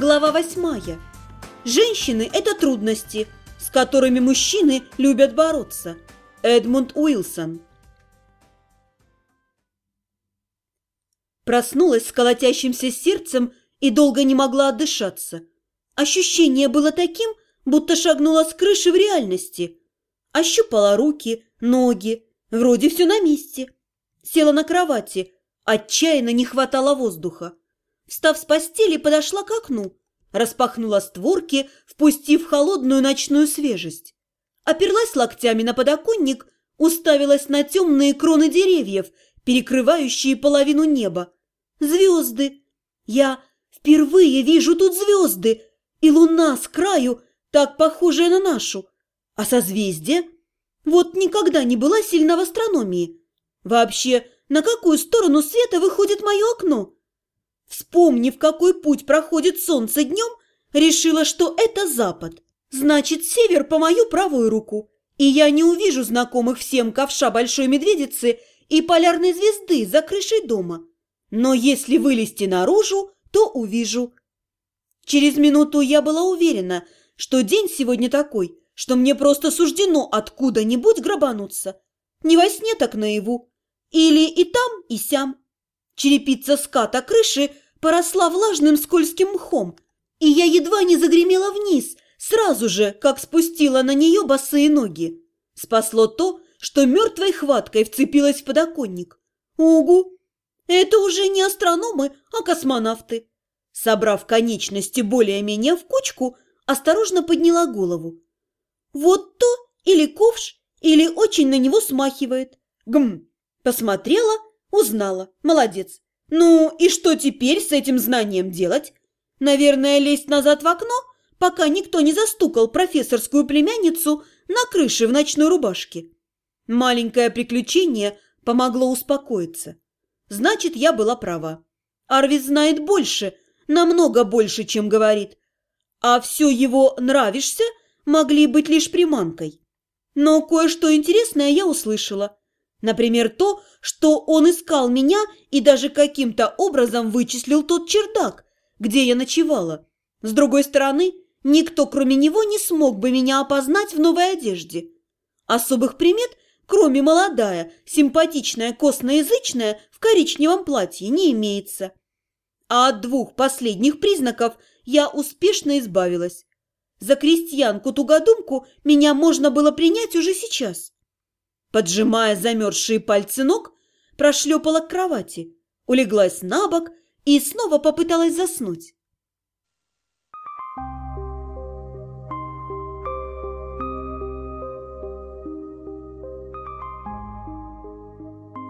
Глава восьмая. Женщины – это трудности, с которыми мужчины любят бороться. Эдмунд Уилсон. Проснулась с колотящимся сердцем и долго не могла отдышаться. Ощущение было таким, будто шагнула с крыши в реальности. Ощупала руки, ноги, вроде все на месте. Села на кровати, отчаянно не хватало воздуха. Встав с постели, подошла к окну, распахнула створки, впустив холодную ночную свежесть. Оперлась локтями на подоконник, уставилась на темные кроны деревьев, перекрывающие половину неба. Звезды! Я впервые вижу тут звезды, и луна с краю, так похожая на нашу. А созвездие? Вот никогда не была сильна в астрономии. Вообще, на какую сторону света выходит мое окно? Вспомнив, какой путь проходит солнце днем, решила, что это запад. Значит, север по мою правую руку. И я не увижу знакомых всем ковша большой медведицы и полярной звезды за крышей дома. Но если вылезти наружу, то увижу. Через минуту я была уверена, что день сегодня такой, что мне просто суждено откуда-нибудь грабануться. Не во сне, так наяву. Или и там, и сям. Черепица ската крыши поросла влажным скользким мхом, и я едва не загремела вниз, сразу же, как спустила на нее босые ноги. Спасло то, что мертвой хваткой вцепилась в подоконник. Угу! Это уже не астрономы, а космонавты. Собрав конечности более-менее в кучку, осторожно подняла голову. Вот то или ковш, или очень на него смахивает. Гм! Посмотрела – Узнала. Молодец. Ну и что теперь с этим знанием делать? Наверное, лезть назад в окно, пока никто не застукал профессорскую племянницу на крыше в ночной рубашке. Маленькое приключение помогло успокоиться. Значит, я была права. Арвис знает больше, намного больше, чем говорит. А все его «нравишься» могли быть лишь приманкой. Но кое-что интересное я услышала. Например, то, что он искал меня и даже каким-то образом вычислил тот чердак, где я ночевала. С другой стороны, никто, кроме него, не смог бы меня опознать в новой одежде. Особых примет, кроме молодая, симпатичная, косноязычная в коричневом платье, не имеется. А от двух последних признаков я успешно избавилась. За крестьянку-тугодумку меня можно было принять уже сейчас. Поджимая замерзшие пальцы ног, прошлепала к кровати, улеглась на бок и снова попыталась заснуть.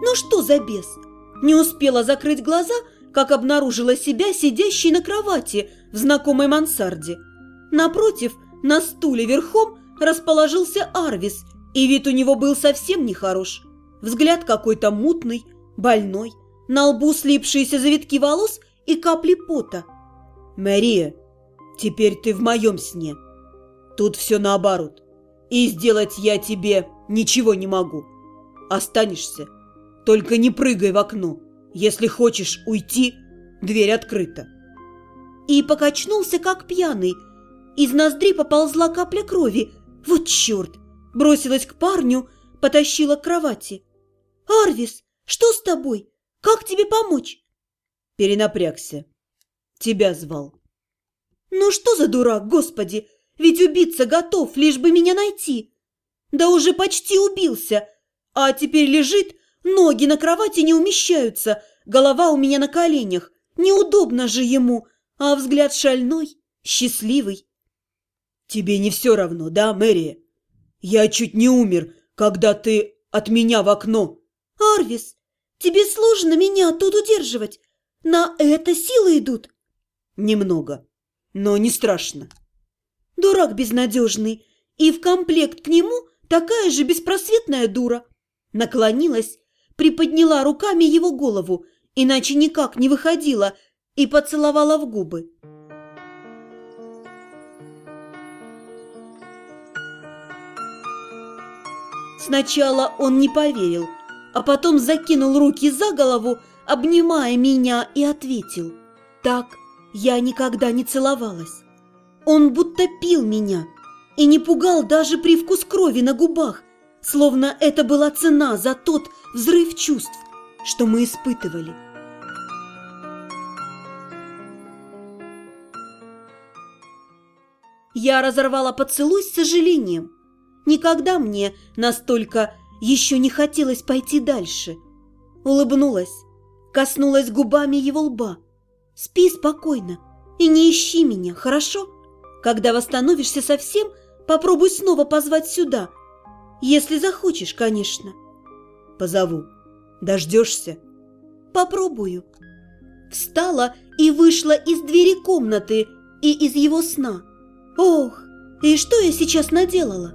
Ну что за бес? Не успела закрыть глаза, как обнаружила себя сидящей на кровати в знакомой мансарде. Напротив, на стуле верхом расположился Арвис и вид у него был совсем нехорош. Взгляд какой-то мутный, больной, на лбу слипшиеся завитки волос и капли пота. «Мария, теперь ты в моем сне. Тут все наоборот. И сделать я тебе ничего не могу. Останешься. Только не прыгай в окно. Если хочешь уйти, дверь открыта». И покачнулся, как пьяный. Из ноздри поползла капля крови. Вот черт! Бросилась к парню, потащила к кровати. «Арвис, что с тобой? Как тебе помочь?» Перенапрягся. Тебя звал. «Ну что за дурак, господи! Ведь убиться готов, лишь бы меня найти. Да уже почти убился, а теперь лежит, ноги на кровати не умещаются, голова у меня на коленях. Неудобно же ему, а взгляд шальной, счастливый». «Тебе не все равно, да, Мэри?» «Я чуть не умер, когда ты от меня в окно!» «Арвис, тебе сложно меня тут удерживать. На это силы идут?» «Немного, но не страшно». «Дурак безнадежный, и в комплект к нему такая же беспросветная дура». Наклонилась, приподняла руками его голову, иначе никак не выходила, и поцеловала в губы. Сначала он не поверил, а потом закинул руки за голову, обнимая меня, и ответил. «Так Я никогда не целовалась. Он будто пил меня и не пугал даже привкус крови на губах, словно это была цена за тот взрыв чувств, что мы испытывали. Я разорвала поцелуй с сожалением. Никогда мне настолько еще не хотелось пойти дальше. Улыбнулась, коснулась губами его лба. «Спи спокойно и не ищи меня, хорошо? Когда восстановишься совсем, попробуй снова позвать сюда. Если захочешь, конечно». «Позову. Дождешься?» «Попробую». Встала и вышла из двери комнаты и из его сна. Ох, и что я сейчас наделала?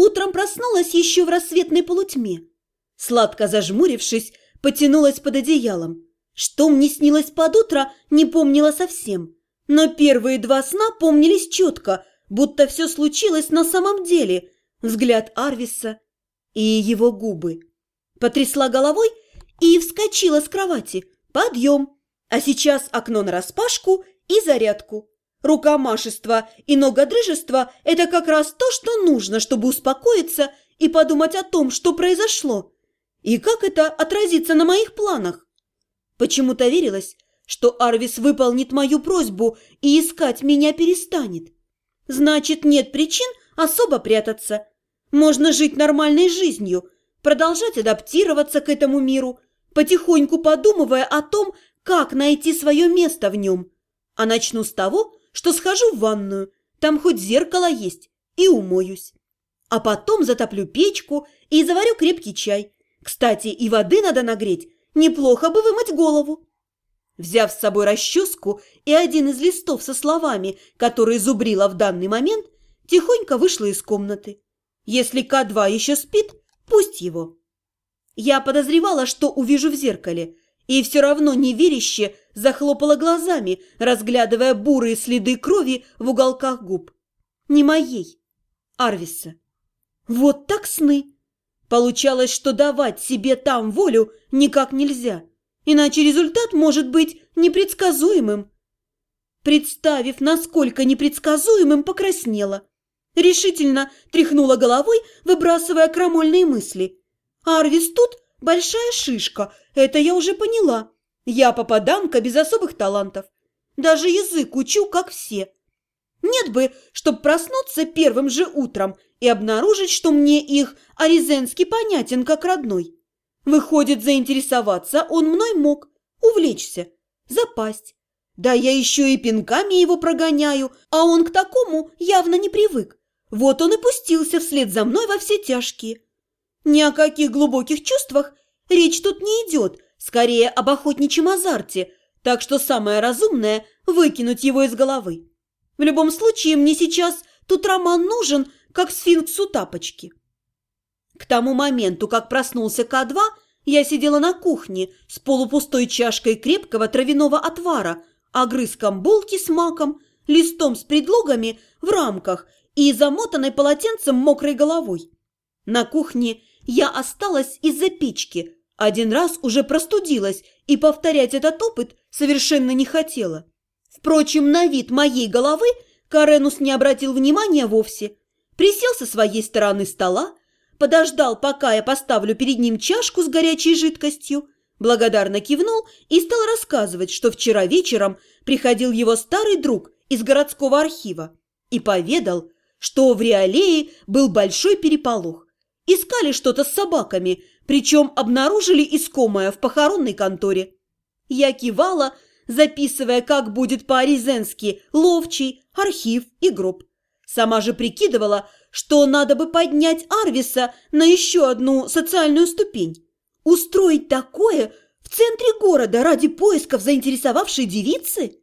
Утром проснулась еще в рассветной полутьме. Сладко зажмурившись, потянулась под одеялом. Что мне снилось под утро, не помнила совсем. Но первые два сна помнились четко, будто все случилось на самом деле. Взгляд Арвиса и его губы. Потрясла головой и вскочила с кровати. Подъем! А сейчас окно нараспашку и зарядку. Рукомашество и ногодрыжество – это как раз то, что нужно, чтобы успокоиться и подумать о том, что произошло. И как это отразится на моих планах? Почему-то верилось, что Арвис выполнит мою просьбу и искать меня перестанет. Значит, нет причин особо прятаться. Можно жить нормальной жизнью, продолжать адаптироваться к этому миру, потихоньку подумывая о том, как найти свое место в нем. А начну с того, что схожу в ванную, там хоть зеркало есть, и умоюсь. А потом затоплю печку и заварю крепкий чай. Кстати, и воды надо нагреть, неплохо бы вымыть голову. Взяв с собой расческу и один из листов со словами, которые зубрила в данный момент, тихонько вышла из комнаты. Если К2 еще спит, пусть его. Я подозревала, что увижу в зеркале, и все равно неверяще захлопала глазами, разглядывая бурые следы крови в уголках губ. Не моей, Арвиса. Вот так сны. Получалось, что давать себе там волю никак нельзя, иначе результат может быть непредсказуемым. Представив, насколько непредсказуемым, покраснела. Решительно тряхнула головой, выбрасывая крамольные мысли. Арвис тут Большая шишка, это я уже поняла. Я попаданка без особых талантов. Даже язык учу, как все. Нет бы, чтоб проснуться первым же утром и обнаружить, что мне их Аризенский понятен как родной. Выходит, заинтересоваться он мной мог, увлечься, запасть. Да я еще и пинками его прогоняю, а он к такому явно не привык. Вот он и пустился вслед за мной во все тяжкие. Ни о каких глубоких чувствах речь тут не идет, скорее об охотничьем азарте, так что самое разумное – выкинуть его из головы. В любом случае, мне сейчас тут роман нужен, как сфинксу тапочки. К тому моменту, как проснулся К2, я сидела на кухне с полупустой чашкой крепкого травяного отвара, огрызком булки с маком, листом с предлогами в рамках и замотанной полотенцем мокрой головой. На кухне я осталась из-за печки. Один раз уже простудилась, и повторять этот опыт совершенно не хотела. Впрочем, на вид моей головы Каренус не обратил внимания вовсе. Присел со своей стороны стола, подождал, пока я поставлю перед ним чашку с горячей жидкостью, благодарно кивнул и стал рассказывать, что вчера вечером приходил его старый друг из городского архива и поведал, что в Реалее был большой переполох. Искали что-то с собаками, причем обнаружили искомое в похоронной конторе. Я кивала, записывая, как будет по-аризенски ловчий, архив и гроб. Сама же прикидывала, что надо бы поднять Арвиса на еще одну социальную ступень. Устроить такое в центре города ради поисков заинтересовавшей девицы?